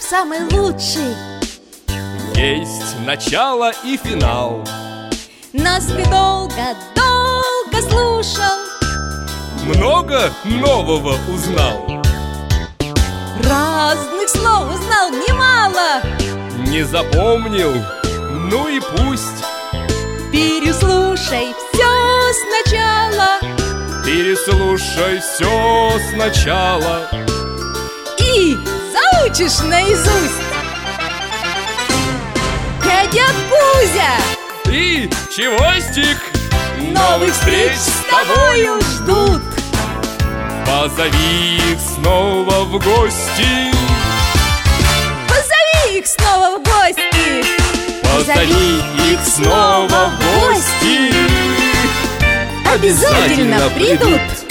самый лучший. Есть начало и финал. Нас ты долго-долго слушал. Много нового узнал. Разных слов узнал немало. Не запомнил? Ну и пусть. Переслушай все сначала. Переслушай все сначала. И заучишь наизусть? Дядя Кузя! И чевостик Новых встреч с тобою ждут! Позови их снова в гости. Позови их снова в гости! Позови их снова в гости! Обязательно придут